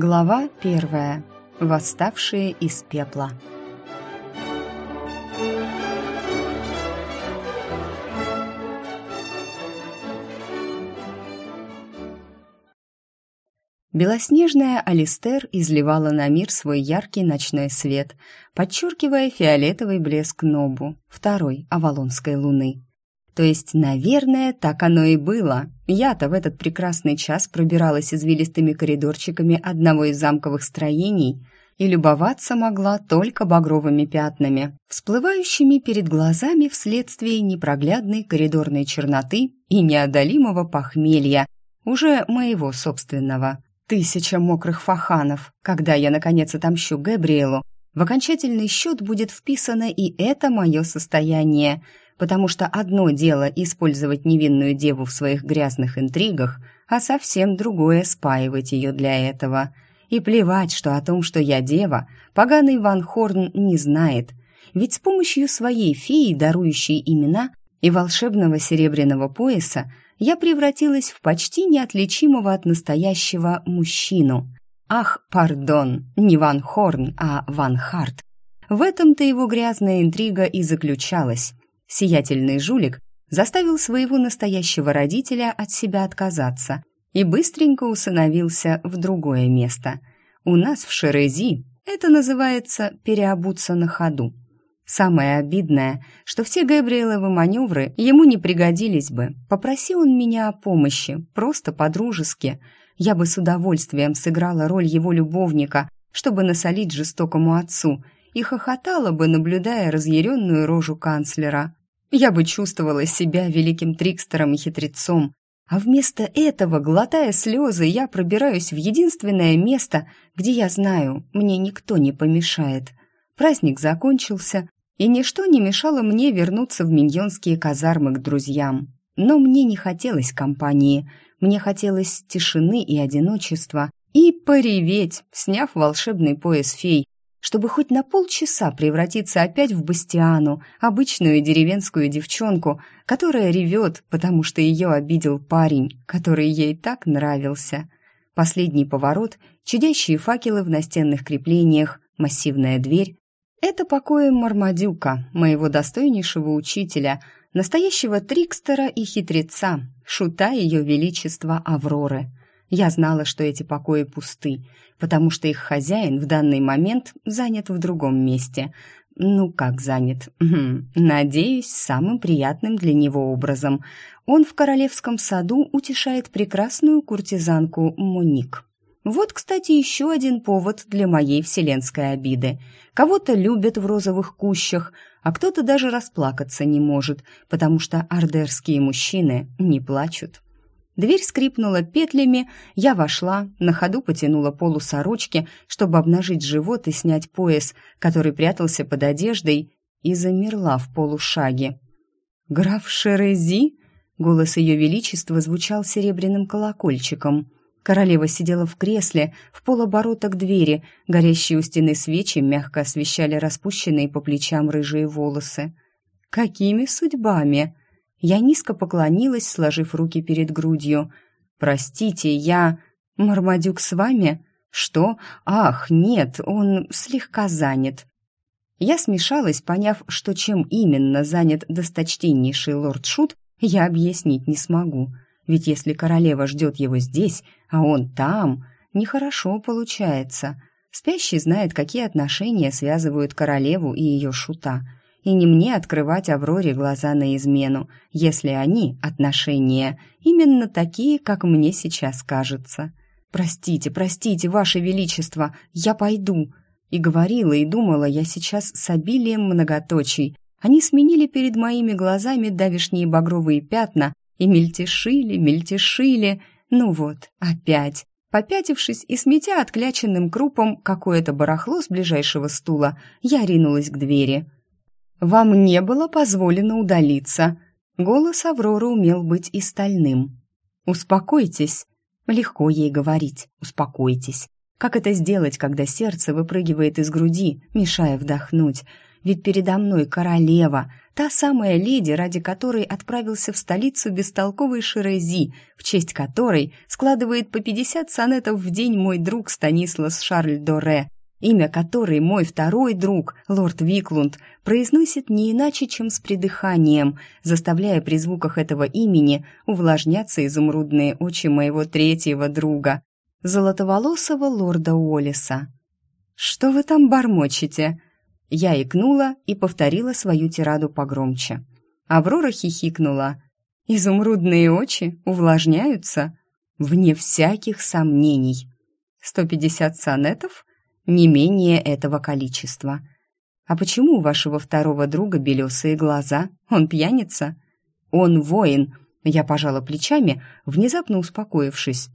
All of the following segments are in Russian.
Глава первая. Восставшие из пепла. Белоснежная Алистер изливала на мир свой яркий ночной свет, подчеркивая фиолетовый блеск Нобу, второй Авалонской луны. То есть, наверное, так оно и было. Я-то в этот прекрасный час пробиралась извилистыми коридорчиками одного из замковых строений и любоваться могла только багровыми пятнами, всплывающими перед глазами вследствие непроглядной коридорной черноты и неодолимого похмелья, уже моего собственного. Тысяча мокрых фаханов, когда я, наконец, отомщу Габриэлу, в окончательный счет будет вписано и это мое состояние – потому что одно дело использовать невинную деву в своих грязных интригах, а совсем другое спаивать ее для этого. И плевать, что о том, что я дева, поганый Ван Хорн не знает, ведь с помощью своей феи, дарующей имена, и волшебного серебряного пояса я превратилась в почти неотличимого от настоящего мужчину. Ах, пардон, не Ван Хорн, а Ван Харт. В этом-то его грязная интрига и заключалась. Сиятельный жулик заставил своего настоящего родителя от себя отказаться и быстренько усыновился в другое место. У нас в Шерези это называется «переобуться на ходу». Самое обидное, что все Габриэловы маневры ему не пригодились бы. Попроси он меня о помощи, просто по-дружески. Я бы с удовольствием сыграла роль его любовника, чтобы насолить жестокому отцу, и хохотала бы, наблюдая разъяренную рожу канцлера я бы чувствовала себя великим трикстером и хитрецом. А вместо этого, глотая слезы, я пробираюсь в единственное место, где я знаю, мне никто не помешает. Праздник закончился, и ничто не мешало мне вернуться в миньонские казармы к друзьям. Но мне не хотелось компании, мне хотелось тишины и одиночества, и пореветь, сняв волшебный пояс фей, чтобы хоть на полчаса превратиться опять в Бастиану, обычную деревенскую девчонку, которая ревет, потому что ее обидел парень, который ей так нравился. Последний поворот, чудящие факелы в настенных креплениях, массивная дверь. Это покои Мармадюка, моего достойнейшего учителя, настоящего трикстера и хитреца, шута ее величества Авроры. Я знала, что эти покои пусты, потому что их хозяин в данный момент занят в другом месте. Ну, как занят? Надеюсь, самым приятным для него образом. Он в королевском саду утешает прекрасную куртизанку Моник. Вот, кстати, еще один повод для моей вселенской обиды. Кого-то любят в розовых кущах, а кто-то даже расплакаться не может, потому что ардерские мужчины не плачут. Дверь скрипнула петлями, я вошла, на ходу потянула полу сорочки, чтобы обнажить живот и снять пояс, который прятался под одеждой, и замерла в полушаге. «Граф Шерези?» — голос ее величества звучал серебряным колокольчиком. Королева сидела в кресле, в полоборота к двери, горящие у стены свечи мягко освещали распущенные по плечам рыжие волосы. «Какими судьбами?» Я низко поклонилась, сложив руки перед грудью. «Простите, я... Мармадюк с вами?» «Что? Ах, нет, он слегка занят». Я смешалась, поняв, что чем именно занят досточтеннейший лорд Шут, я объяснить не смогу. Ведь если королева ждет его здесь, а он там, нехорошо получается. Спящий знает, какие отношения связывают королеву и ее шута — и не мне открывать Авроре глаза на измену, если они, отношения, именно такие, как мне сейчас кажется. «Простите, простите, Ваше Величество, я пойду!» И говорила, и думала я сейчас с обилием многоточий. Они сменили перед моими глазами давишние багровые пятна и мельтешили, мельтешили. Ну вот, опять. Попятившись и сметя откляченным крупом какое-то барахло с ближайшего стула, я ринулась к двери. «Вам не было позволено удалиться». Голос Авроры умел быть и стальным. «Успокойтесь». Легко ей говорить «успокойтесь». Как это сделать, когда сердце выпрыгивает из груди, мешая вдохнуть? Ведь передо мной королева, та самая леди, ради которой отправился в столицу бестолковый Шерези, в честь которой складывает по 50 сонетов в день мой друг Станислас Шарль Доре, имя которой мой второй друг, лорд Виклунд, произносит не иначе, чем с придыханием, заставляя при звуках этого имени увлажняться изумрудные очи моего третьего друга, золотоволосого лорда Уоллеса. «Что вы там бормочете?» Я икнула и повторила свою тираду погромче. Аврора хихикнула. «Изумрудные очи увлажняются?» «Вне всяких сомнений». «Сто пятьдесят сонетов?» «Не менее этого количества». «А почему у вашего второго друга белесые глаза? Он пьяница?» «Он воин», — я пожала плечами, внезапно успокоившись.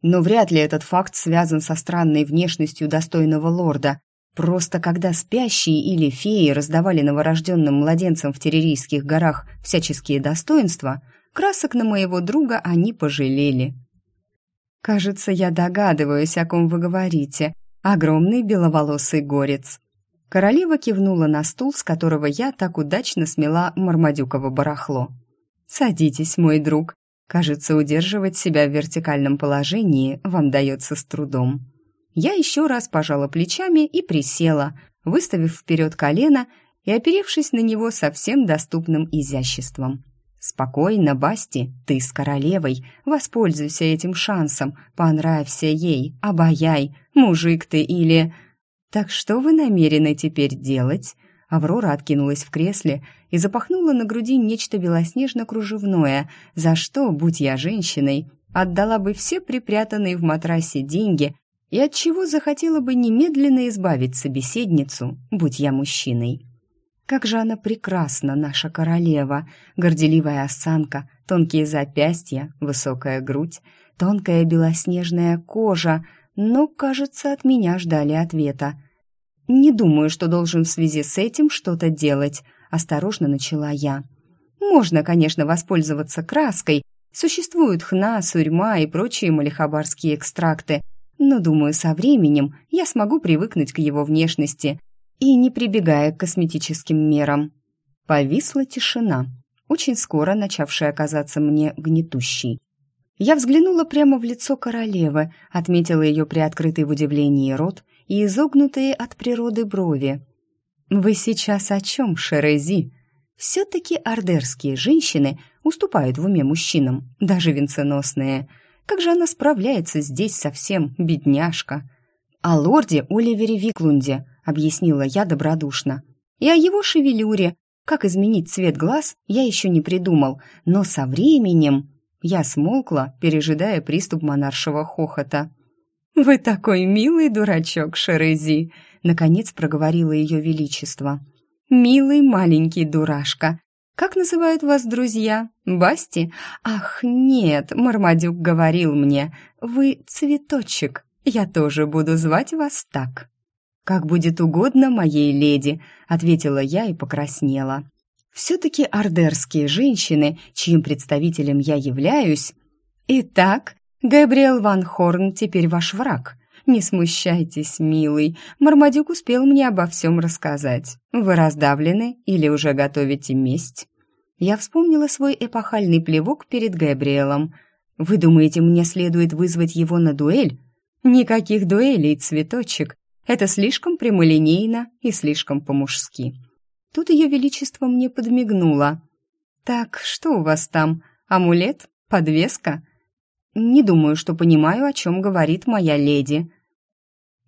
Но вряд ли этот факт связан со странной внешностью достойного лорда. Просто когда спящие или феи раздавали новорожденным младенцам в террорийских горах всяческие достоинства, красок на моего друга они пожалели. «Кажется, я догадываюсь, о ком вы говорите. Огромный беловолосый горец». Королева кивнула на стул, с которого я так удачно смела мармадюково барахло. «Садитесь, мой друг. Кажется, удерживать себя в вертикальном положении вам дается с трудом. Я еще раз пожала плечами и присела, выставив вперед колено и оперевшись на него со всем доступным изяществом. «Спокойно, Басти, ты с королевой, воспользуйся этим шансом, понравься ей, обаяй, мужик ты или...» «Так что вы намерены теперь делать?» Аврора откинулась в кресле и запахнула на груди нечто белоснежно-кружевное, за что, будь я женщиной, отдала бы все припрятанные в матрасе деньги и от чего захотела бы немедленно избавить собеседницу, будь я мужчиной. Как же она прекрасна, наша королева! Горделивая осанка, тонкие запястья, высокая грудь, тонкая белоснежная кожа, но, кажется, от меня ждали ответа. «Не думаю, что должен в связи с этим что-то делать», — осторожно начала я. «Можно, конечно, воспользоваться краской. Существуют хна, сурьма и прочие малихабарские экстракты, но, думаю, со временем я смогу привыкнуть к его внешности и не прибегая к косметическим мерам». Повисла тишина, очень скоро начавшая казаться мне гнетущей. Я взглянула прямо в лицо королевы, отметила ее приоткрытый в удивлении рот и изогнутые от природы брови. «Вы сейчас о чем, Шерези?» Все-таки ордерские женщины уступают в уме мужчинам, даже венценосные. Как же она справляется здесь совсем, бедняжка? «О лорде Оливере Виклунде», — объяснила я добродушно. «И о его шевелюре. Как изменить цвет глаз, я еще не придумал, но со временем...» Я смолкла, пережидая приступ монаршего хохота. «Вы такой милый дурачок, Шерези!» — наконец проговорило ее величество. «Милый маленький дурашка. Как называют вас друзья? Басти? Ах, нет, Мармадюк говорил мне. Вы цветочек. Я тоже буду звать вас так». «Как будет угодно моей леди», — ответила я и покраснела. «Все-таки ордерские женщины, чьим представителем я являюсь...» «Итак, Габриэл Ван Хорн теперь ваш враг. Не смущайтесь, милый. Мармадюк успел мне обо всем рассказать. Вы раздавлены или уже готовите месть?» Я вспомнила свой эпохальный плевок перед Габриэлом. «Вы думаете, мне следует вызвать его на дуэль?» «Никаких дуэлей, цветочек. Это слишком прямолинейно и слишком по-мужски». Тут ее величество мне подмигнуло. «Так, что у вас там? Амулет? Подвеска?» Не думаю, что понимаю, о чем говорит моя леди.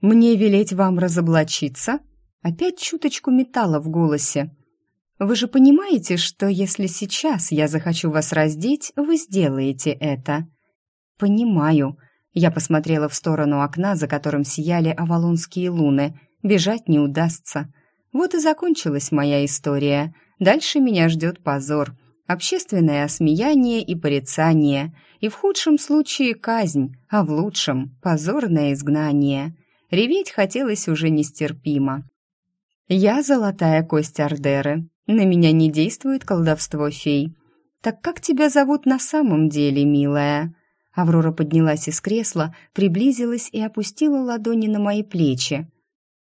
Мне велеть вам разоблачиться? Опять чуточку металла в голосе. Вы же понимаете, что если сейчас я захочу вас раздеть, вы сделаете это. Понимаю. Я посмотрела в сторону окна, за которым сияли авалонские луны. Бежать не удастся. Вот и закончилась моя история. Дальше меня ждет позор общественное осмеяние и порицание, и в худшем случае казнь, а в лучшем – позорное изгнание. Реветь хотелось уже нестерпимо. Я золотая кость Ардеры, на меня не действует колдовство фей. Так как тебя зовут на самом деле, милая?» Аврора поднялась из кресла, приблизилась и опустила ладони на мои плечи.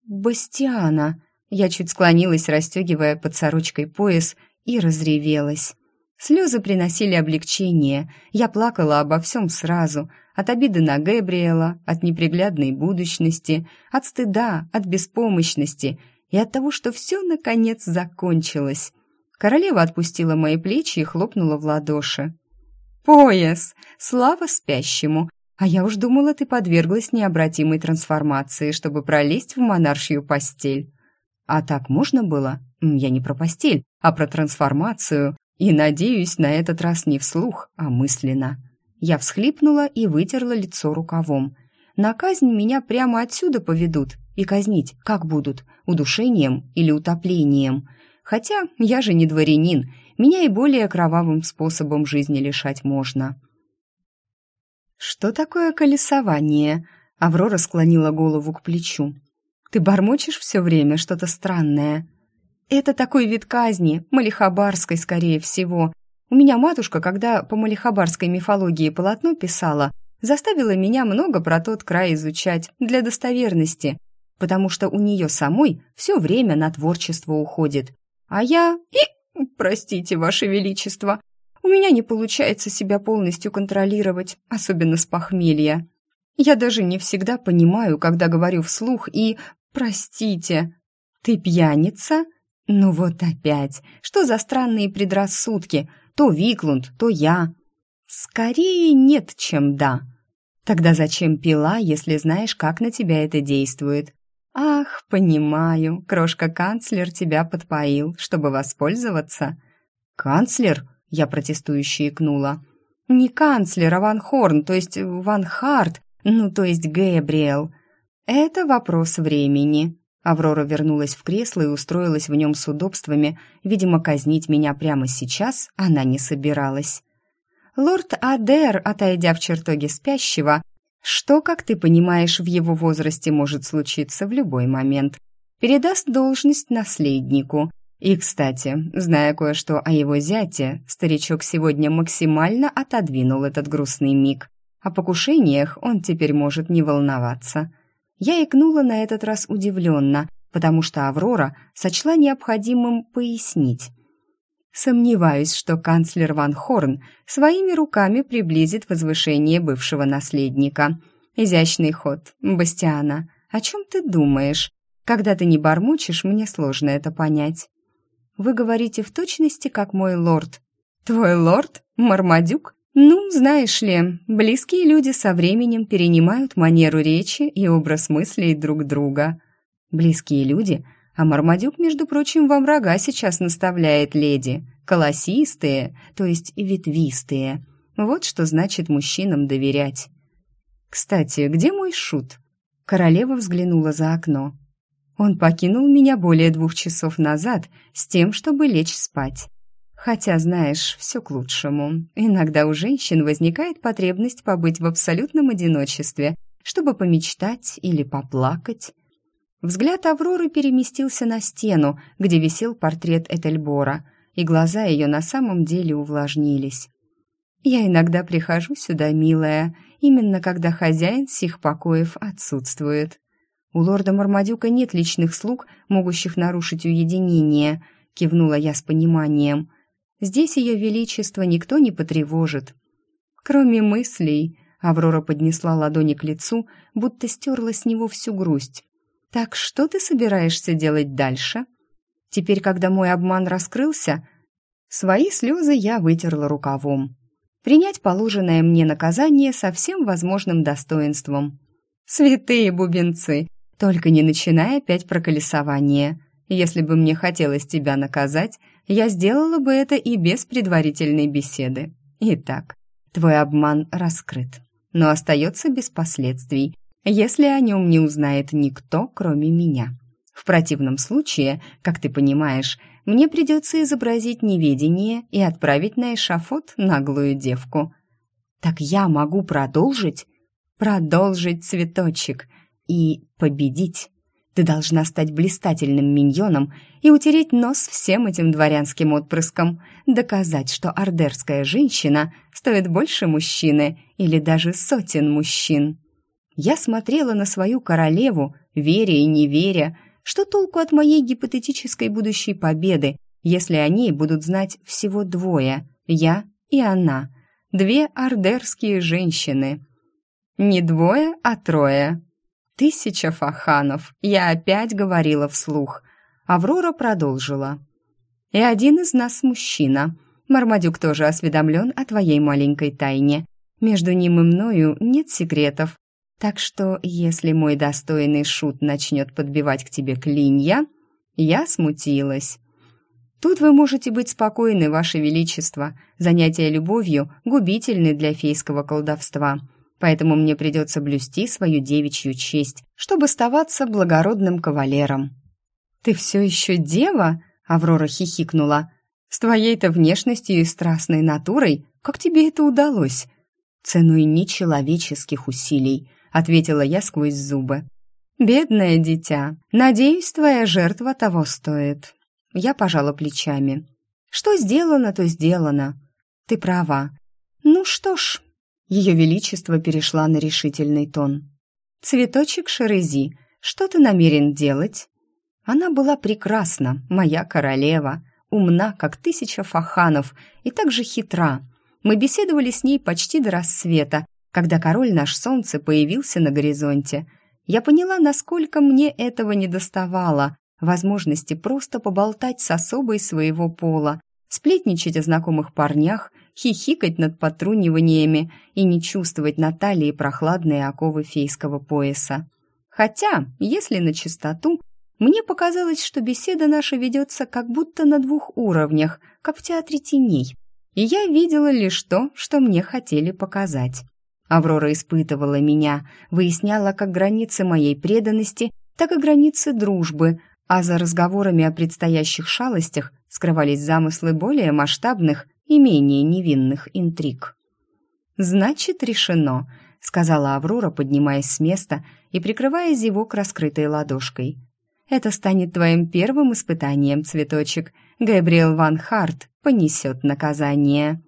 «Бастиана», Я чуть склонилась, расстегивая под сорочкой пояс, и разревелась. Слезы приносили облегчение. Я плакала обо всем сразу. От обиды на Гэбриэла, от неприглядной будущности, от стыда, от беспомощности и от того, что все, наконец, закончилось. Королева отпустила мои плечи и хлопнула в ладоши. «Пояс! Слава спящему! А я уж думала, ты подверглась необратимой трансформации, чтобы пролезть в монаршью постель». «А так можно было? Я не про постель, а про трансформацию. И надеюсь, на этот раз не вслух, а мысленно». Я всхлипнула и вытерла лицо рукавом. «На казнь меня прямо отсюда поведут. И казнить как будут? Удушением или утоплением?» Хотя я же не дворянин, меня и более кровавым способом жизни лишать можно. «Что такое колесование?» Аврора склонила голову к плечу. «Ты бормочешь все время что-то странное?» «Это такой вид казни, малихабарской, скорее всего. У меня матушка, когда по малихабарской мифологии полотно писала, заставила меня много про тот край изучать для достоверности, потому что у нее самой все время на творчество уходит, а я... И... Простите, Ваше Величество, у меня не получается себя полностью контролировать, особенно с похмелья. Я даже не всегда понимаю, когда говорю вслух и... Простите. Ты пьяница? Ну вот опять. Что за странные предрассудки? То Виклунд, то я. Скорее нет, чем да. Тогда зачем пила, если знаешь, как на тебя это действует? «Ах, понимаю, крошка-канцлер тебя подпоил, чтобы воспользоваться». «Канцлер?» — я протестующе икнула. «Не канцлер, а Ван Хорн, то есть Ван Харт, ну, то есть Гэбриэл. Это вопрос времени». Аврора вернулась в кресло и устроилась в нем с удобствами. Видимо, казнить меня прямо сейчас она не собиралась. Лорд Адер, отойдя в чертоге спящего, что, как ты понимаешь, в его возрасте может случиться в любой момент. Передаст должность наследнику. И, кстати, зная кое-что о его зяте, старичок сегодня максимально отодвинул этот грустный миг. О покушениях он теперь может не волноваться. Я икнула на этот раз удивленно, потому что Аврора сочла необходимым пояснить. Сомневаюсь, что канцлер Ван Хорн своими руками приблизит возвышение бывшего наследника. Изящный ход, Бастиана. О чем ты думаешь? Когда ты не бормочешь, мне сложно это понять. Вы говорите в точности, как мой лорд. Твой лорд? Мармадюк? Ну, знаешь ли, близкие люди со временем перенимают манеру речи и образ мыслей друг друга. Близкие люди — а Мармадюк, между прочим, во врага сейчас наставляет леди. Колосистые, то есть ветвистые. Вот что значит мужчинам доверять. «Кстати, где мой шут?» Королева взглянула за окно. Он покинул меня более двух часов назад с тем, чтобы лечь спать. Хотя, знаешь, все к лучшему. Иногда у женщин возникает потребность побыть в абсолютном одиночестве, чтобы помечтать или поплакать. Взгляд Авроры переместился на стену, где висел портрет Этельбора, и глаза ее на самом деле увлажнились. «Я иногда прихожу сюда, милая, именно когда хозяин сих покоев отсутствует. У лорда Мармадюка нет личных слуг, могущих нарушить уединение», — кивнула я с пониманием. «Здесь ее величество никто не потревожит». «Кроме мыслей», — Аврора поднесла ладони к лицу, будто стерла с него всю грусть. «Так что ты собираешься делать дальше?» Теперь, когда мой обман раскрылся, свои слезы я вытерла рукавом. Принять положенное мне наказание со всем возможным достоинством. «Святые бубенцы! Только не начинай опять про колесование. Если бы мне хотелось тебя наказать, я сделала бы это и без предварительной беседы. Итак, твой обман раскрыт, но остается без последствий, если о нем не узнает никто, кроме меня. В противном случае, как ты понимаешь, мне придется изобразить неведение и отправить на эшафот наглую девку. Так я могу продолжить? Продолжить, цветочек. И победить. Ты должна стать блистательным миньоном и утереть нос всем этим дворянским отпрыском, доказать, что ордерская женщина стоит больше мужчины или даже сотен мужчин. Я смотрела на свою королеву, веря и не веря, Что толку от моей гипотетической будущей победы, если о ней будут знать всего двое, я и она, две ордерские женщины? Не двое, а трое. Тысяча фаханов, я опять говорила вслух. Аврора продолжила. И один из нас мужчина. Мармадюк тоже осведомлен о твоей маленькой тайне. Между ним и мною нет секретов. Так что, если мой достойный шут начнет подбивать к тебе клинья, я смутилась. Тут вы можете быть спокойны, Ваше Величество. Занятия любовью губительны для фейского колдовства. Поэтому мне придется блюсти свою девичью честь, чтобы оставаться благородным кавалером. «Ты все еще дева?» — Аврора хихикнула. «С твоей-то внешностью и страстной натурой, как тебе это удалось?» «Ценой нечеловеческих усилий», — ответила я сквозь зубы. «Бедное дитя, надеюсь, твоя жертва того стоит». Я пожала плечами. «Что сделано, то сделано. Ты права. Ну что ж...» Ее Величество перешла на решительный тон. «Цветочек Шерези, что ты намерен делать?» Она была прекрасна, моя королева, умна, как тысяча фаханов, и также хитра. Мы беседовали с ней почти до рассвета, когда король наш солнце появился на горизонте. Я поняла, насколько мне этого не доставало, возможности просто поболтать с особой своего пола, сплетничать о знакомых парнях, хихикать над потруниваниями и не чувствовать на талии прохладные оковы фейского пояса. Хотя, если на чистоту, мне показалось, что беседа наша ведется как будто на двух уровнях, как в театре теней, и я видела лишь то, что мне хотели показать. Аврора испытывала меня, выясняла как границы моей преданности, так и границы дружбы, а за разговорами о предстоящих шалостях скрывались замыслы более масштабных и менее невинных интриг. «Значит, решено», — сказала Аврора, поднимаясь с места и прикрывая зевок раскрытой ладошкой. Это станет твоим первым испытанием, цветочек. Габриэл Ван Харт понесет наказание.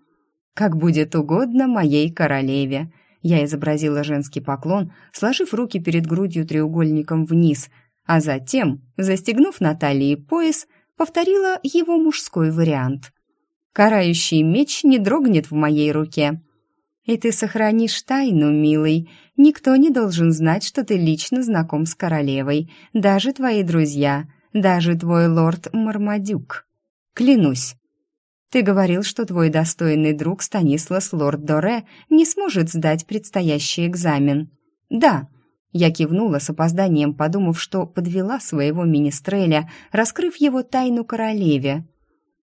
Как будет угодно моей королеве. Я изобразила женский поклон, сложив руки перед грудью треугольником вниз, а затем, застегнув на талии пояс, повторила его мужской вариант. Карающий меч не дрогнет в моей руке. И ты сохранишь тайну, милый. Никто не должен знать, что ты лично знаком с королевой, даже твои друзья, даже твой лорд Мармадюк. Клянусь. Ты говорил, что твой достойный друг Станислас лорд Доре не сможет сдать предстоящий экзамен. Да, я кивнула с опозданием, подумав, что подвела своего министреля, раскрыв его тайну королеве.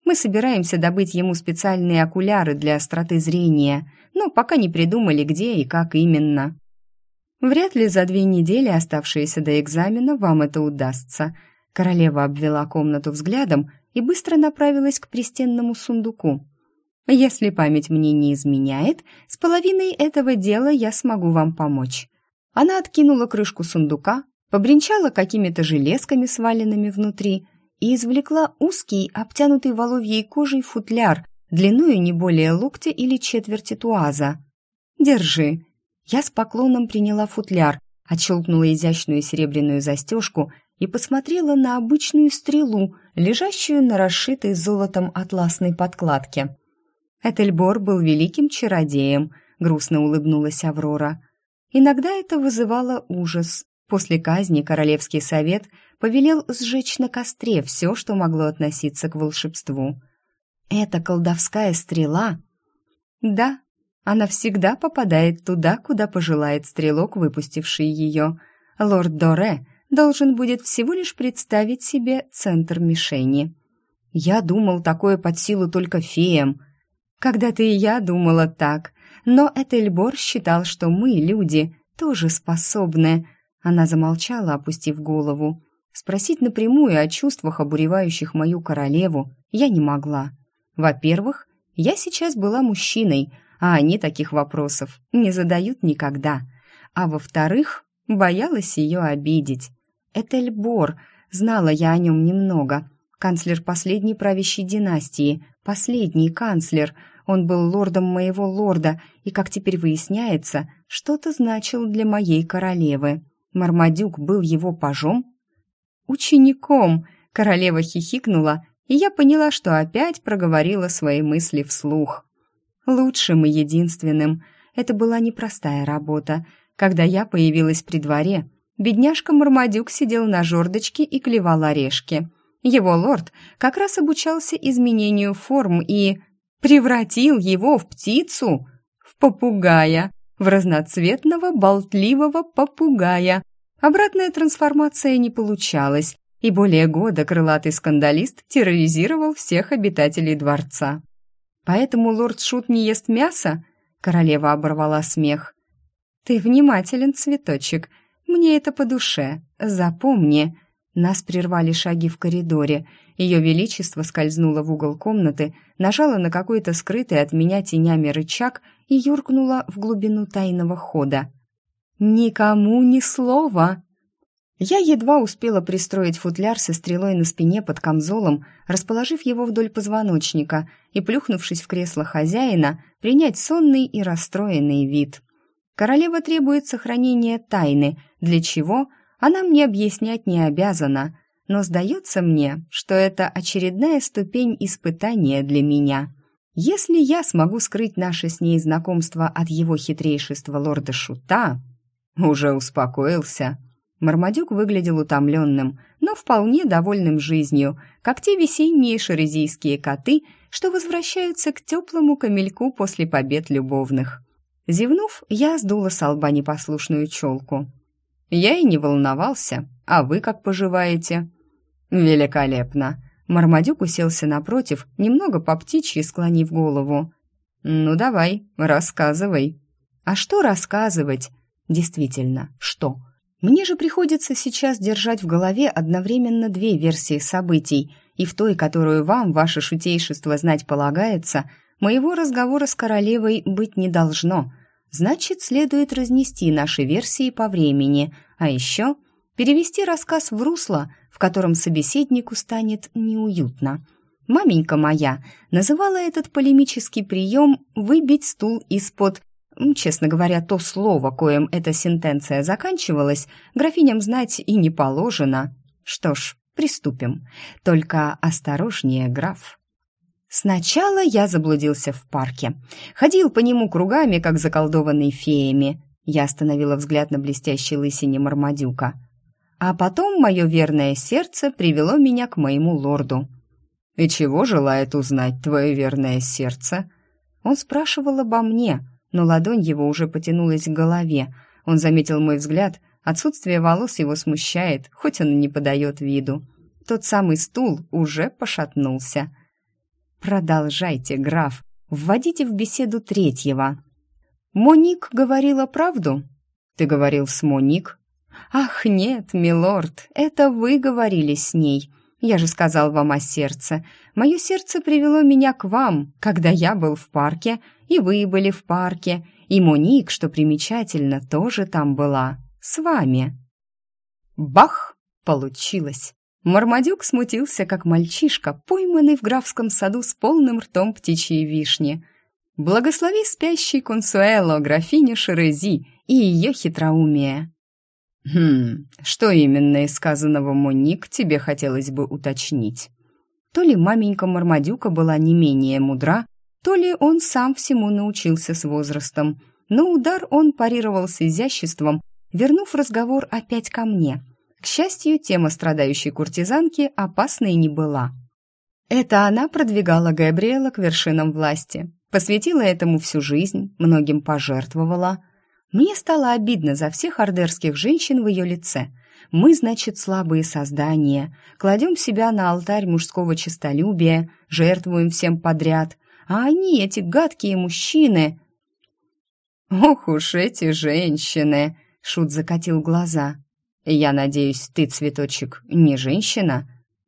Мы собираемся добыть ему специальные окуляры для остроты зрения, но пока не придумали, где и как именно. Вряд ли за две недели, оставшиеся до экзамена, вам это удастся. Королева обвела комнату взглядом и быстро направилась к пристенному сундуку. Если память мне не изменяет, с половиной этого дела я смогу вам помочь. Она откинула крышку сундука, побренчала какими-то железками, сваленными внутри, и извлекла узкий, обтянутый воловьей кожей футляр, длиною не более локтя или четверти туаза. «Держи». Я с поклоном приняла футляр, отщелкнула изящную серебряную застежку и посмотрела на обычную стрелу, лежащую на расшитой золотом атласной подкладке. Этельбор был великим чародеем, грустно улыбнулась Аврора. Иногда это вызывало ужас. После казни Королевский совет повелел сжечь на костре все, что могло относиться к волшебству. «Это колдовская стрела?» «Да, она всегда попадает туда, куда пожелает стрелок, выпустивший ее. Лорд Доре должен будет всего лишь представить себе центр мишени. Я думал, такое под силу только феям. Когда-то и я думала так, но Этельбор считал, что мы, люди, тоже способны. Она замолчала, опустив голову. Спросить напрямую о чувствах, обуревающих мою королеву, я не могла. Во-первых, я сейчас была мужчиной, а они таких вопросов не задают никогда. А во-вторых, боялась ее обидеть. Этельбор, знала я о нем немного. Канцлер последней правящей династии, последний канцлер. Он был лордом моего лорда и, как теперь выясняется, что-то значил для моей королевы. Мармадюк был его пажом учеником!» Королева хихикнула, и я поняла, что опять проговорила свои мысли вслух. Лучшим и единственным. Это была непростая работа. Когда я появилась при дворе, бедняжка Мармадюк сидел на жердочке и клевал орешки. Его лорд как раз обучался изменению форм и превратил его в птицу, в попугая, в разноцветного болтливого попугая. Обратная трансформация не получалась, и более года крылатый скандалист терроризировал всех обитателей дворца. «Поэтому лорд Шут не ест мясо?» Королева оборвала смех. «Ты внимателен, цветочек. Мне это по душе. Запомни». Нас прервали шаги в коридоре. Ее Величество скользнуло в угол комнаты, нажала на какой-то скрытый от меня тенями рычаг и юркнула в глубину тайного хода. «Никому ни слова!» Я едва успела пристроить футляр со стрелой на спине под камзолом, расположив его вдоль позвоночника и, плюхнувшись в кресло хозяина, принять сонный и расстроенный вид. Королева требует сохранения тайны, для чего она мне объяснять не обязана, но сдается мне, что это очередная ступень испытания для меня. Если я смогу скрыть наше с ней знакомство от его хитрейшества лорда Шута... Уже успокоился. Мармадюк выглядел утомленным, но вполне довольным жизнью, как те весенние шерезийские коты, что возвращаются к теплому камельку после побед любовных. Зевнув, я сдула с лба непослушную челку. «Я и не волновался. А вы как поживаете?» «Великолепно!» Мармадюк уселся напротив, немного по птичьи склонив голову. «Ну давай, рассказывай». «А что рассказывать?» «Действительно, что?» Мне же приходится сейчас держать в голове одновременно две версии событий, и в той, которую вам, ваше шутейшество, знать полагается, моего разговора с королевой быть не должно. Значит, следует разнести наши версии по времени, а еще перевести рассказ в русло, в котором собеседнику станет неуютно. Маменька моя называла этот полемический прием «выбить стул из-под Честно говоря, то слово, коим эта сентенция заканчивалась, графиням знать и не положено. Что ж, приступим. Только осторожнее, граф. Сначала я заблудился в парке. Ходил по нему кругами, как заколдованный феями. Я остановила взгляд на блестящей лысине Мармадюка. А потом мое верное сердце привело меня к моему лорду. «И чего желает узнать твое верное сердце?» Он спрашивал обо мне — но ладонь его уже потянулась к голове. Он заметил мой взгляд, отсутствие волос его смущает, хоть он и не подает виду. Тот самый стул уже пошатнулся. «Продолжайте, граф, вводите в беседу третьего». «Моник говорила правду?» «Ты говорил с Моник?» «Ах, нет, милорд, это вы говорили с ней. Я же сказал вам о сердце. Мое сердце привело меня к вам, когда я был в парке, и вы были в парке, и Моник, что примечательно, тоже там была. С вами». Бах! Получилось. Мармадюк смутился, как мальчишка, пойманный в графском саду с полным ртом птичьей вишни. Благослови спящий консуэло, графиню Шерези и ее хитроумие. «Хм, что именно из сказанного Моник тебе хотелось бы уточнить?» То ли маменька Мармадюка была не менее мудра, то ли он сам всему научился с возрастом, но удар он парировал с изяществом, вернув разговор опять ко мне. К счастью, тема страдающей куртизанки опасной не была. Это она продвигала Габриэла к вершинам власти, посвятила этому всю жизнь, многим пожертвовала. Мне стало обидно за всех ордерских женщин в ее лице. Мы, значит, слабые создания, кладем себя на алтарь мужского честолюбия, жертвуем всем подряд, а они, эти гадкие мужчины... «Ох уж эти женщины!» — Шут закатил глаза. «Я надеюсь, ты, цветочек, не женщина?»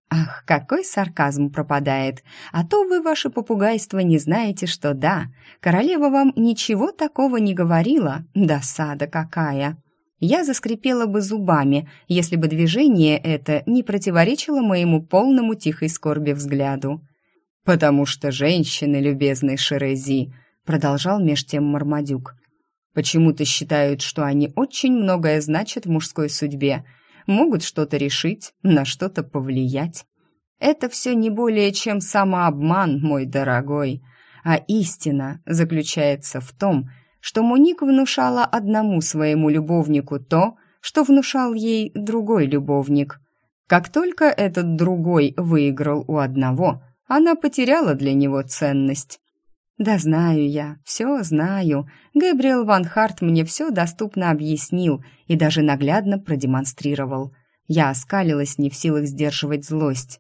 «Ах, какой сарказм пропадает! А то вы, ваше попугайство, не знаете, что да, королева вам ничего такого не говорила, досада какая!» Я заскрипела бы зубами, если бы движение это не противоречило моему полному тихой скорби взгляду. «Потому что женщины, любезный Шерези», — продолжал меж тем Мармадюк, «почему-то считают, что они очень многое значат в мужской судьбе. могут что-то решить, на что-то повлиять. Это все не более чем самообман, мой дорогой. А истина заключается в том, что Муник внушала одному своему любовнику то, что внушал ей другой любовник. Как только этот другой выиграл у одного, она потеряла для него ценность. Да знаю я, все знаю. Гэбриэл Ван Харт мне все доступно объяснил и даже наглядно продемонстрировал. Я оскалилась, не в силах сдерживать злость.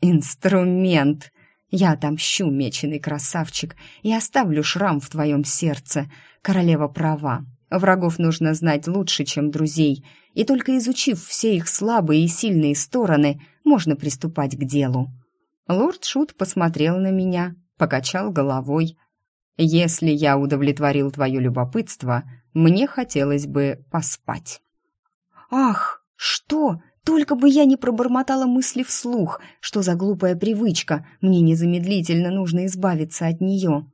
«Инструмент!» Я отомщу, меченый красавчик, и оставлю шрам в твоем сердце. Королева права. Врагов нужно знать лучше, чем друзей, и только изучив все их слабые и сильные стороны, можно приступать к делу. Лорд Шут посмотрел на меня, покачал головой. «Если я удовлетворил твое любопытство, мне хотелось бы поспать». «Ах, что? Только бы я не пробормотала мысли вслух, что за глупая привычка, мне незамедлительно нужно избавиться от нее».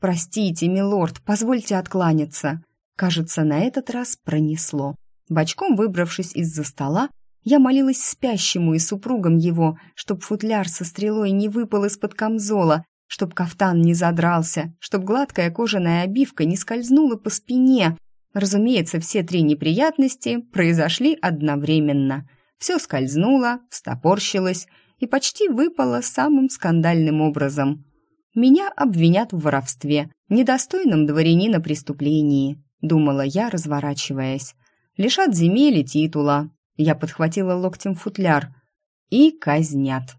«Простите, милорд, позвольте откланяться». Кажется, на этот раз пронесло. Бочком выбравшись из-за стола, я молилась спящему и супругам его, чтоб футляр со стрелой не выпал из-под камзола, чтоб кафтан не задрался, чтоб гладкая кожаная обивка не скользнула по спине. Разумеется, все три неприятности произошли одновременно. Все скользнуло, встопорщилось и почти выпало самым скандальным образом. Меня обвинят в воровстве, недостойном дворянина преступлении, думала я, разворачиваясь. Лишат земель и титула. Я подхватила локтем футляр. И казнят.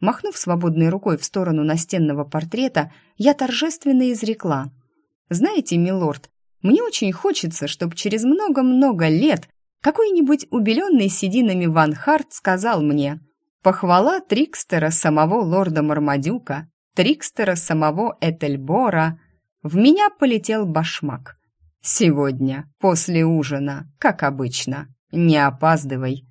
Махнув свободной рукой в сторону настенного портрета, я торжественно изрекла. «Знаете, милорд, мне очень хочется, чтобы через много-много лет какой-нибудь убеленный сединами Ван Харт сказал мне «Похвала Трикстера самого лорда Мармадюка, Трикстера самого Этельбора». В меня полетел башмак. «Сегодня, после ужина, как обычно. Не опаздывай».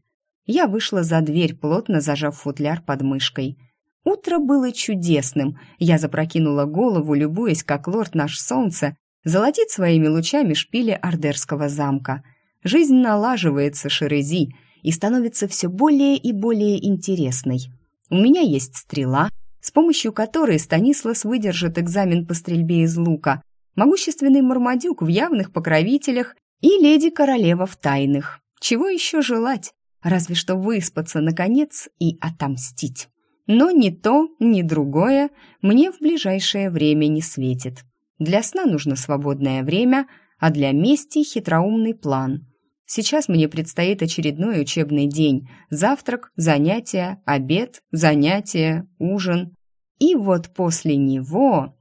Я вышла за дверь, плотно зажав футляр под мышкой. Утро было чудесным. Я запрокинула голову, любуясь, как лорд наш солнце золотит своими лучами шпили Ардерского замка. Жизнь налаживается, Шерези, и становится все более и более интересной. У меня есть стрела, с помощью которой Станислас выдержит экзамен по стрельбе из лука, могущественный Мармадюк в явных покровителях и леди-королева в тайных. Чего еще желать? Разве что выспаться, наконец, и отомстить. Но ни то, ни другое мне в ближайшее время не светит. Для сна нужно свободное время, а для мести хитроумный план. Сейчас мне предстоит очередной учебный день. Завтрак, занятия, обед, занятия, ужин. И вот после него...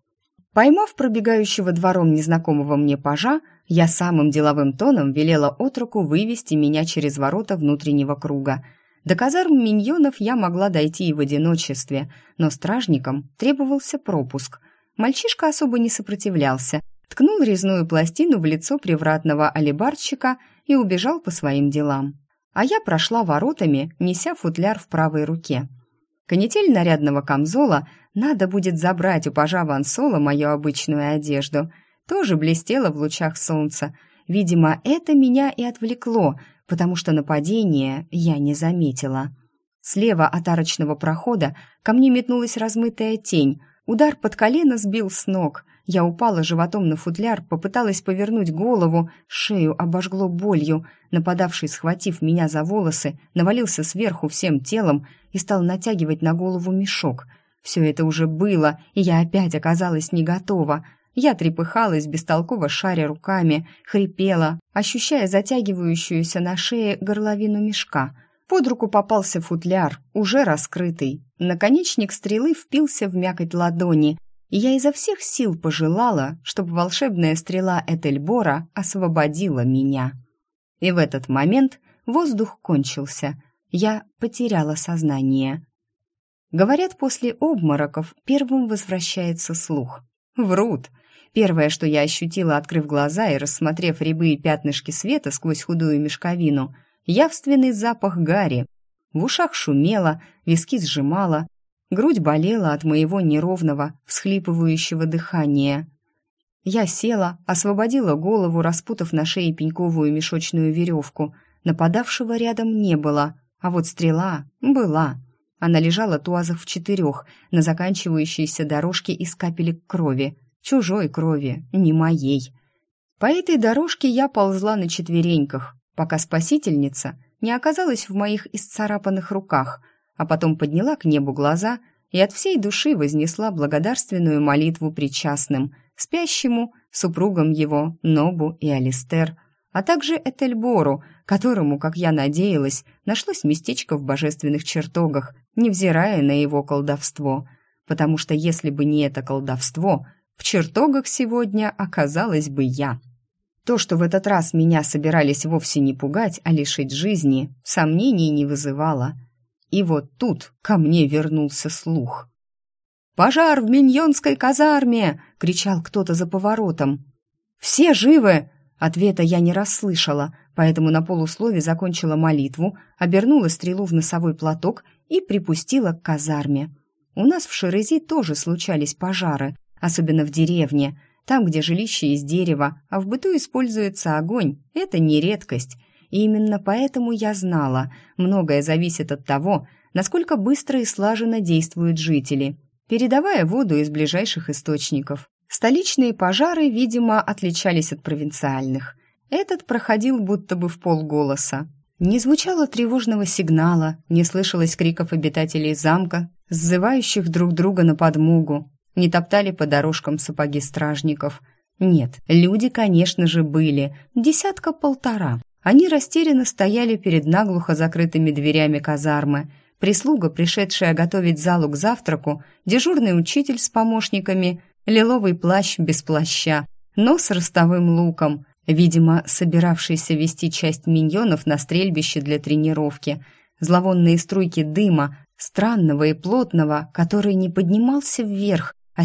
Поймав пробегающего двором незнакомого мне пажа, я самым деловым тоном велела отроку вывести меня через ворота внутреннего круга. До казарм миньонов я могла дойти и в одиночестве, но стражникам требовался пропуск. Мальчишка особо не сопротивлялся, ткнул резную пластину в лицо привратного алибарщика и убежал по своим делам. А я прошла воротами, неся футляр в правой руке. Канитель нарядного камзола надо будет забрать у пажа Вансола мою обычную одежду — тоже блестела в лучах солнца. Видимо, это меня и отвлекло, потому что нападения я не заметила. Слева от арочного прохода ко мне метнулась размытая тень. Удар под колено сбил с ног. Я упала животом на футляр, попыталась повернуть голову, шею обожгло болью. Нападавший, схватив меня за волосы, навалился сверху всем телом и стал натягивать на голову мешок. Все это уже было, и я опять оказалась не готова. Я трепыхалась, бестолково шаря руками, хрипела, ощущая затягивающуюся на шее горловину мешка. Под руку попался футляр, уже раскрытый. Наконечник стрелы впился в мякоть ладони, и я изо всех сил пожелала, чтобы волшебная стрела Этельбора освободила меня. И в этот момент воздух кончился. Я потеряла сознание. Говорят, после обмороков первым возвращается слух. Врут. Первое, что я ощутила, открыв глаза и рассмотрев рябые пятнышки света сквозь худую мешковину, явственный запах гари. В ушах шумело, виски сжимало, грудь болела от моего неровного, всхлипывающего дыхания. Я села, освободила голову, распутав на шее пеньковую мешочную веревку. Нападавшего рядом не было, а вот стрела была. Она лежала туазах в четырех, на заканчивающейся дорожке из капелек крови. Чужой крови, не моей. По этой дорожке я ползла на четвереньках, пока спасительница не оказалась в моих исцарапанных руках, а потом подняла к небу глаза и от всей души вознесла благодарственную молитву причастным, спящему, супругам его, Нобу и Алистер, а также Этельбору, которому, как я надеялась, нашлось местечко в божественных чертогах, невзирая на его колдовство. Потому что если бы не это колдовство, в чертогах сегодня оказалась бы я. То, что в этот раз меня собирались вовсе не пугать, а лишить жизни, сомнений не вызывало. И вот тут ко мне вернулся слух. «Пожар в миньонской казарме!» — кричал кто-то за поворотом. «Все живы!» Ответа я не расслышала, поэтому на полуслове закончила молитву, обернула стрелу в носовой платок и припустила к казарме. У нас в Шерези тоже случались пожары, особенно в деревне, там, где жилище из дерева, а в быту используется огонь. Это не редкость. И именно поэтому я знала, многое зависит от того, насколько быстро и слаженно действуют жители, передавая воду из ближайших источников. Столичные пожары, видимо, отличались от провинциальных. Этот проходил будто бы в полголоса. Не звучало тревожного сигнала, не слышалось криков обитателей замка, сзывающих друг друга на подмогу, не топтали по дорожкам сапоги стражников. Нет, люди, конечно же, были, десятка-полтора. Они растерянно стояли перед наглухо закрытыми дверями казармы. Прислуга, пришедшая готовить залу к завтраку, дежурный учитель с помощниками, лиловый плащ без плаща, но с ростовым луком, видимо, собиравшийся вести часть миньонов на стрельбище для тренировки, зловонные струйки дыма, странного и плотного, который не поднимался вверх, а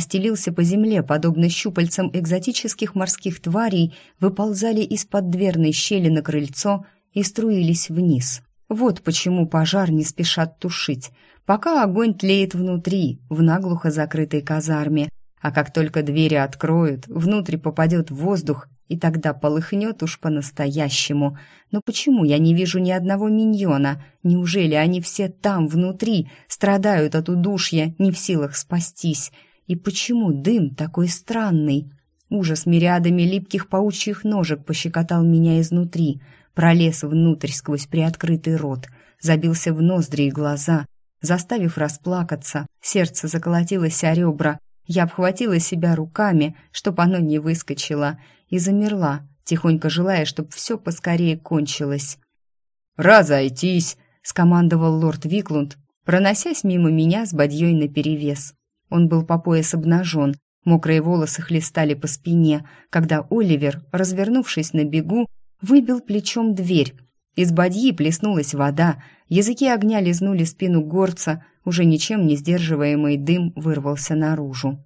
по земле, подобно щупальцам экзотических морских тварей, выползали из-под дверной щели на крыльцо и струились вниз. Вот почему пожар не спешат тушить, пока огонь тлеет внутри, в наглухо закрытой казарме, а как только двери откроют, внутрь попадет воздух, и тогда полыхнет уж по-настоящему. Но почему я не вижу ни одного миньона? Неужели они все там, внутри, страдают от удушья, не в силах спастись? И почему дым такой странный? Ужас мириадами липких паучьих ножек пощекотал меня изнутри, пролез внутрь сквозь приоткрытый рот, забился в ноздри и глаза, заставив расплакаться. Сердце заколотилось о ребра, я обхватила себя руками, чтоб оно не выскочило, и замерла, тихонько желая, чтоб все поскорее кончилось. «Разойтись!» — скомандовал лорд Виклунд, проносясь мимо меня с бадьей наперевес. Он был по пояс обнажен, мокрые волосы хлестали по спине, когда Оливер, развернувшись на бегу, выбил плечом дверь. Из бадьи плеснулась вода, языки огня лизнули спину горца, уже ничем не сдерживаемый дым вырвался наружу.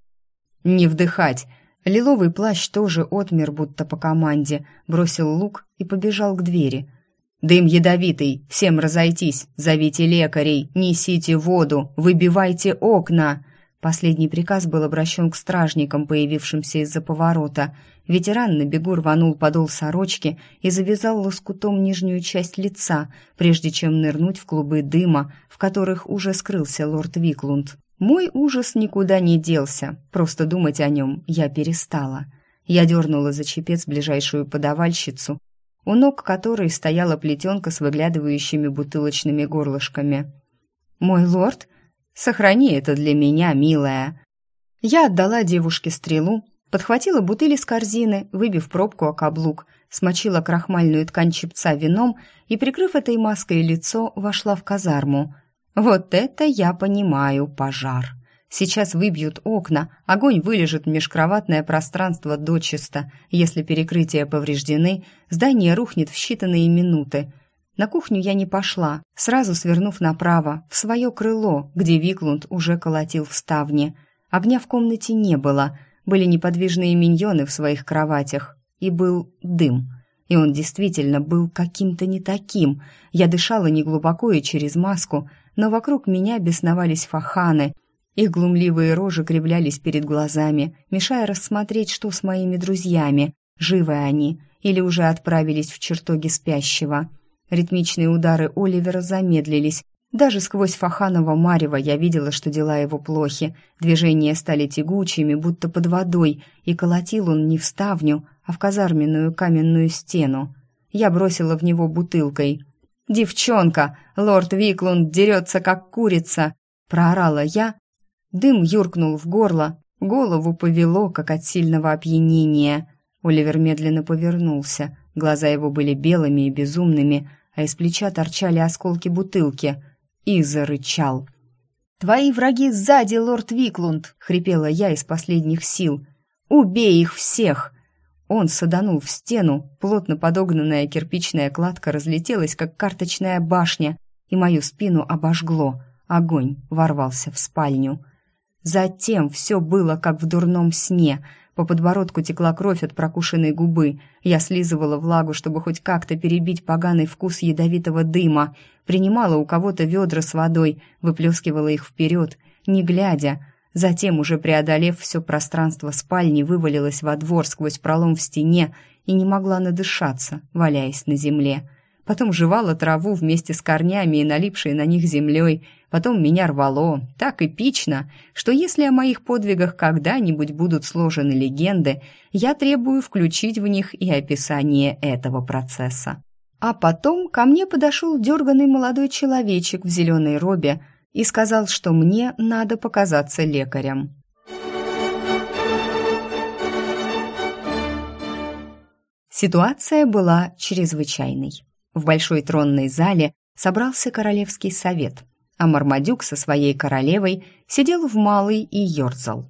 «Не вдыхать!» Лиловый плащ тоже отмер, будто по команде, бросил лук и побежал к двери. «Дым ядовитый! Всем разойтись! Зовите лекарей! Несите воду! Выбивайте окна!» Последний приказ был обращен к стражникам, появившимся из-за поворота. Ветеран на бегу рванул подол сорочки и завязал лоскутом нижнюю часть лица, прежде чем нырнуть в клубы дыма, в которых уже скрылся лорд Виклунд. Мой ужас никуда не делся, просто думать о нем я перестала. Я дернула за чепец ближайшую подавальщицу, у ног которой стояла плетенка с выглядывающими бутылочными горлышками. «Мой лорд?» Сохрани это для меня, милая». Я отдала девушке стрелу, подхватила бутыль из корзины, выбив пробку о каблук, смочила крахмальную ткань чепца вином и, прикрыв этой маской лицо, вошла в казарму. «Вот это я понимаю, пожар!» Сейчас выбьют окна, огонь вылежит межкроватное пространство дочисто. Если перекрытия повреждены, здание рухнет в считанные минуты. На кухню я не пошла, сразу свернув направо, в свое крыло, где Виклунд уже колотил в ставне. Огня в комнате не было, были неподвижные миньоны в своих кроватях, и был дым. И он действительно был каким-то не таким. Я дышала неглубоко и через маску, но вокруг меня бесновались фаханы. Их глумливые рожи кривлялись перед глазами, мешая рассмотреть, что с моими друзьями, живы они или уже отправились в чертоги спящего. Ритмичные удары Оливера замедлились. Даже сквозь Фаханова Марева я видела, что дела его плохи. Движения стали тягучими, будто под водой, и колотил он не в ставню, а в казарменную каменную стену. Я бросила в него бутылкой. «Девчонка! Лорд Виклунд дерется, как курица!» Проорала я. Дым юркнул в горло, голову повело, как от сильного опьянения. Оливер медленно повернулся. Глаза его были белыми и безумными, а из плеча торчали осколки бутылки. И зарычал. «Твои враги сзади, лорд Виклунд!» — хрипела я из последних сил. «Убей их всех!» Он саданул в стену, плотно подогнанная кирпичная кладка разлетелась, как карточная башня, и мою спину обожгло. Огонь ворвался в спальню. Затем все было, как в дурном сне. По подбородку текла кровь от прокушенной губы. Я слизывала влагу, чтобы хоть как-то перебить поганый вкус ядовитого дыма. Принимала у кого-то ведра с водой, выплескивала их вперед, не глядя, Затем, уже преодолев все пространство спальни, вывалилась во двор сквозь пролом в стене и не могла надышаться, валяясь на земле. Потом жевала траву вместе с корнями и налипшей на них землей. Потом меня рвало, так эпично, что если о моих подвигах когда-нибудь будут сложены легенды, я требую включить в них и описание этого процесса. А потом ко мне подошел дерганный молодой человечек в зеленой робе, и сказал, что мне надо показаться лекарем. Ситуация была чрезвычайной. В большой тронной зале собрался королевский совет, а Мармадюк со своей королевой сидел в малой и ерзал.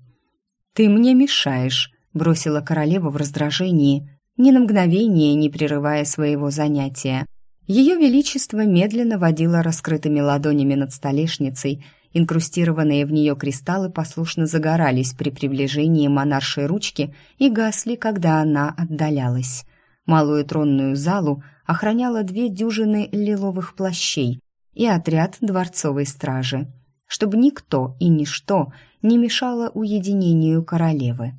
«Ты мне мешаешь», — бросила королева в раздражении, ни на мгновение не прерывая своего занятия. Ее Величество медленно водило раскрытыми ладонями над столешницей, инкрустированные в нее кристаллы послушно загорались при приближении монаршей ручки и гасли, когда она отдалялась. Малую тронную залу охраняла две дюжины лиловых плащей и отряд дворцовой стражи, чтобы никто и ничто не мешало уединению королевы.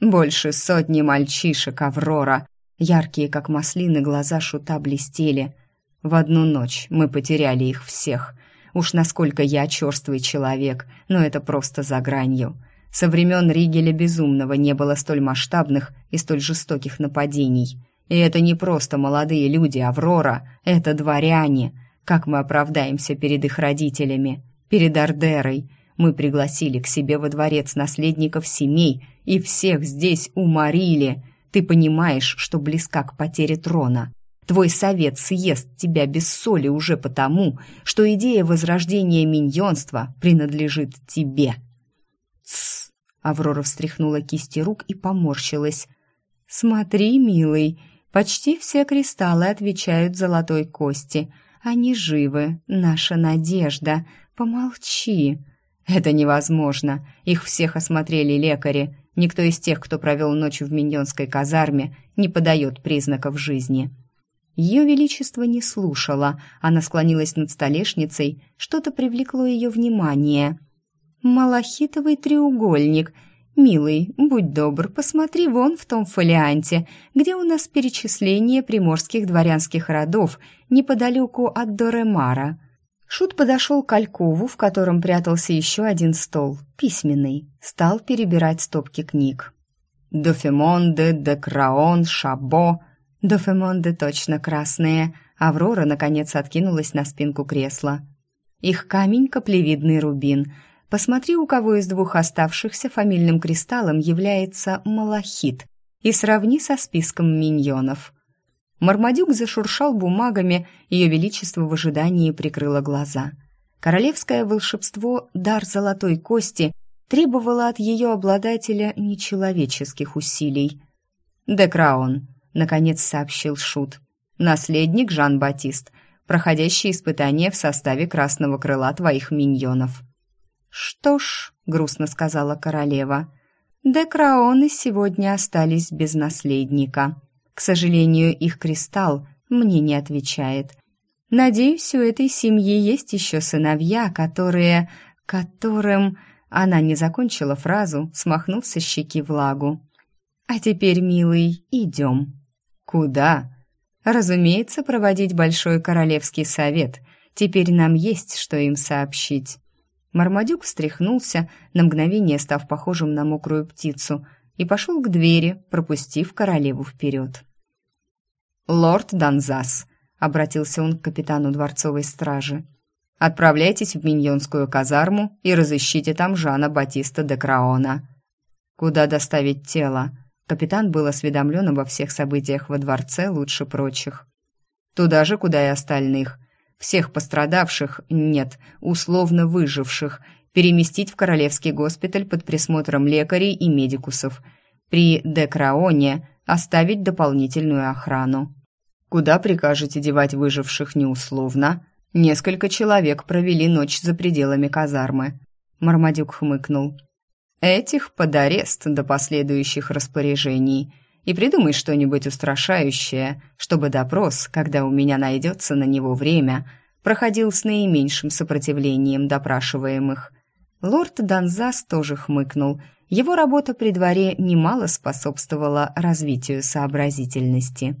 «Больше сотни мальчишек, Аврора!» Яркие, как маслины, глаза шута блестели. В одну ночь мы потеряли их всех. Уж насколько я черствый человек, но это просто за гранью. Со времен Ригеля Безумного не было столь масштабных и столь жестоких нападений. И это не просто молодые люди, Аврора, это дворяне. Как мы оправдаемся перед их родителями, перед Ардерой? Мы пригласили к себе во дворец наследников семей и всех здесь уморили. Ты понимаешь, что близка к потере трона. Твой совет съест тебя без соли уже потому, что идея возрождения миньонства принадлежит тебе. Тсс. Аврора встряхнула кисти рук и поморщилась. Смотри, милый, почти все кристаллы отвечают золотой кости. Они живы, наша надежда. Помолчи. Это невозможно. Их всех осмотрели лекари. Никто из тех, кто провел ночь в Миньонской казарме, не подает признаков жизни. Ее Величество не слушала, она склонилась над столешницей, что-то привлекло ее внимание. «Малахитовый треугольник. Милый, будь добр, посмотри вон в том фолианте, где у нас перечисление приморских дворянских родов неподалеку от Доремара». Шут подошел к Алькову, в котором прятался еще один стол, письменный, стал перебирать стопки книг. «Дофемонде, Декраон, Шабо...» «Дофемонде точно красные». Аврора, наконец, откинулась на спинку кресла. «Их камень — каплевидный рубин. Посмотри, у кого из двух оставшихся фамильным кристаллом является малахит, и сравни со списком миньонов». Мармадюк зашуршал бумагами, ее величество в ожидании прикрыло глаза. Королевское волшебство «Дар золотой кости» требовало от ее обладателя нечеловеческих усилий. «Декраон», — наконец сообщил Шут, — «наследник Жан-Батист, проходящий испытание в составе красного крыла твоих миньонов». «Что ж», — грустно сказала королева, — «декраоны сегодня остались без наследника». К сожалению, их кристалл мне не отвечает. Надеюсь, у этой семьи есть еще сыновья, которые... которым... Она не закончила фразу, смахнув со щеки влагу. «А теперь, милый, идем». «Куда?» Разумеется, проводить большой королевский совет. Теперь нам есть, что им сообщить. Мармадюк встряхнулся, на мгновение став похожим на мокрую птицу, и пошел к двери, пропустив королеву вперед. «Лорд Данзас», — обратился он к капитану дворцовой стражи, — «отправляйтесь в Миньонскую казарму и разыщите там Жана Батиста де Краона». «Куда доставить тело?» Капитан был осведомлен обо всех событиях во дворце лучше прочих. «Туда же, куда и остальных. Всех пострадавших, нет, условно выживших, переместить в Королевский госпиталь под присмотром лекарей и медикусов. При Декраоне оставить дополнительную охрану. Куда прикажете девать выживших неусловно? Несколько человек провели ночь за пределами казармы. Мармадюк хмыкнул. Этих под арест до последующих распоряжений. И придумай что-нибудь устрашающее, чтобы допрос, когда у меня найдется на него время, проходил с наименьшим сопротивлением допрашиваемых. Лорд Данзас тоже хмыкнул. Его работа при дворе немало способствовала развитию сообразительности.